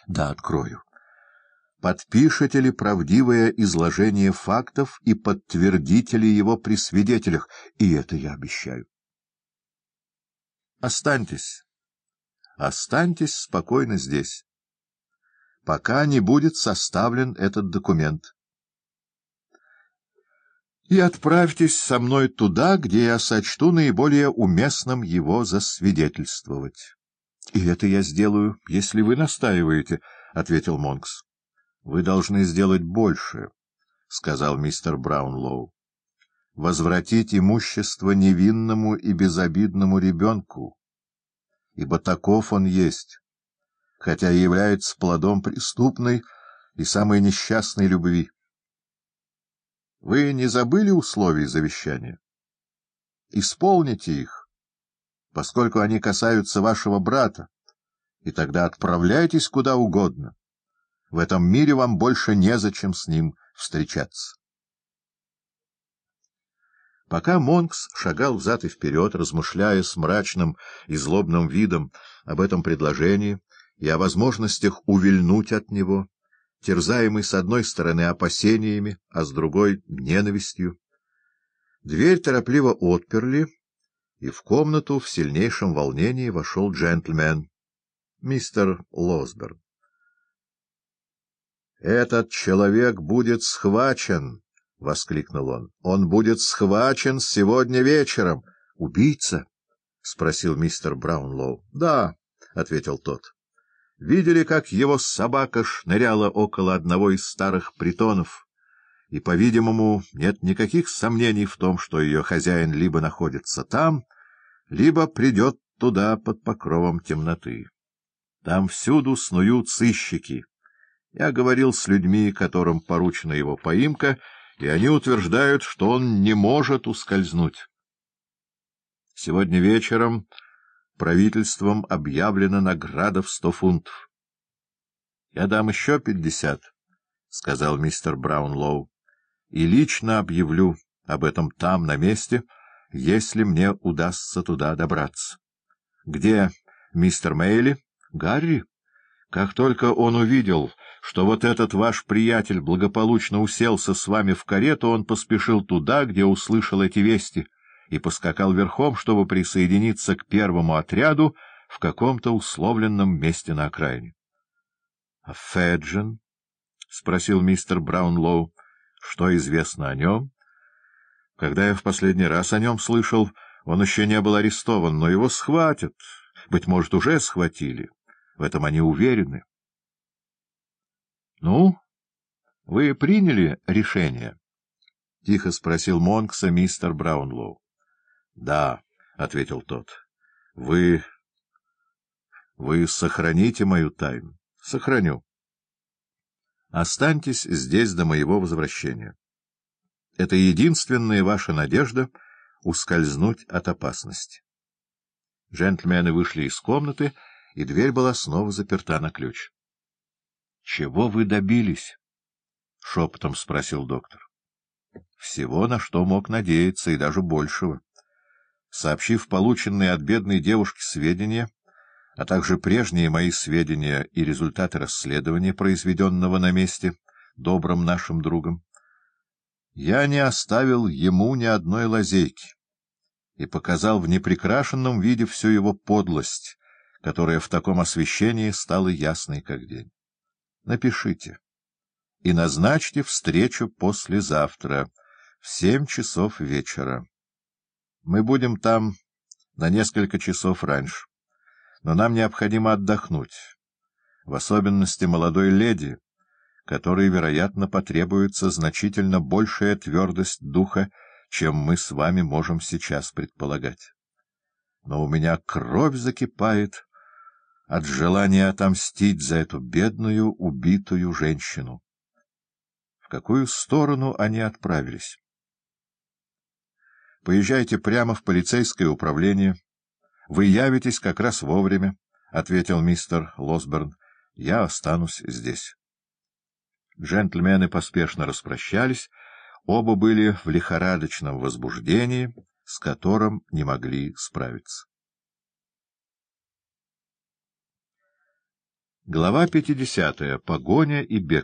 — Да, открою. Подпишете ли правдивое изложение фактов и подтвердите ли его при свидетелях? И это я обещаю. Останьтесь. Останьтесь спокойно здесь, пока не будет составлен этот документ. И отправьтесь со мной туда, где я сочту наиболее уместным его засвидетельствовать. — И это я сделаю, если вы настаиваете, — ответил Монкс. — Вы должны сделать больше, — сказал мистер Браунлоу. — Возвратить имущество невинному и безобидному ребенку, ибо таков он есть, хотя и является плодом преступной и самой несчастной любви. Вы не забыли условий завещания? Исполните их, поскольку они касаются вашего брата, и тогда отправляйтесь куда угодно. В этом мире вам больше незачем с ним встречаться. Пока Монкс шагал взад и вперед, размышляя с мрачным и злобным видом об этом предложении и о возможностях увильнуть от него, терзаемый с одной стороны опасениями, а с другой — ненавистью, дверь торопливо отперли, и в комнату в сильнейшем волнении вошел джентльмен, мистер Лосберн. «Этот человек будет схвачен!» — воскликнул он. — Он будет схвачен сегодня вечером. — Убийца? — спросил мистер Браунлоу. — Да, — ответил тот. — Видели, как его собака шныряла около одного из старых притонов, и, по-видимому, нет никаких сомнений в том, что ее хозяин либо находится там, либо придет туда под покровом темноты. Там всюду снуют сыщики. Я говорил с людьми, которым поручена его поимка, — и они утверждают, что он не может ускользнуть. Сегодня вечером правительством объявлена награда в сто фунтов. — Я дам еще пятьдесят, — сказал мистер Браунлоу, — и лично объявлю об этом там, на месте, если мне удастся туда добраться. — Где мистер Мейли? — Гарри? Как только он увидел, что вот этот ваш приятель благополучно уселся с вами в карету, он поспешил туда, где услышал эти вести, и поскакал верхом, чтобы присоединиться к первому отряду в каком-то условленном месте на окраине. — А Феджин? — спросил мистер Браунлоу. — Что известно о нем? Когда я в последний раз о нем слышал, он еще не был арестован, но его схватят. Быть может, уже схватили. В этом они уверены. — Ну, вы приняли решение? — тихо спросил Монкса мистер Браунлоу. — Да, — ответил тот. — Вы... Вы сохраните мою тайну? — Сохраню. Останьтесь здесь до моего возвращения. Это единственная ваша надежда — ускользнуть от опасности. Джентльмены вышли из комнаты, — и дверь была снова заперта на ключ. — Чего вы добились? — шепотом спросил доктор. — Всего, на что мог надеяться, и даже большего. Сообщив полученные от бедной девушки сведения, а также прежние мои сведения и результаты расследования, произведенного на месте добрым нашим другом, я не оставил ему ни одной лазейки и показал в непрекрашенном виде всю его подлость, которая в таком освещении стала ясной как день. Напишите и назначьте встречу послезавтра в семь часов вечера. Мы будем там на несколько часов раньше, но нам необходимо отдохнуть, в особенности молодой леди, которой, вероятно, потребуется значительно большая твердость духа, чем мы с вами можем сейчас предполагать. Но у меня кровь закипает от желания отомстить за эту бедную, убитую женщину. В какую сторону они отправились? Поезжайте прямо в полицейское управление. Вы явитесь как раз вовремя, — ответил мистер Лосберн. — Я останусь здесь. Джентльмены поспешно распрощались, оба были в лихорадочном возбуждении, с которым не могли справиться. Глава 50. Погоня и бегство.